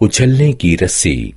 उछलने की रस्सी।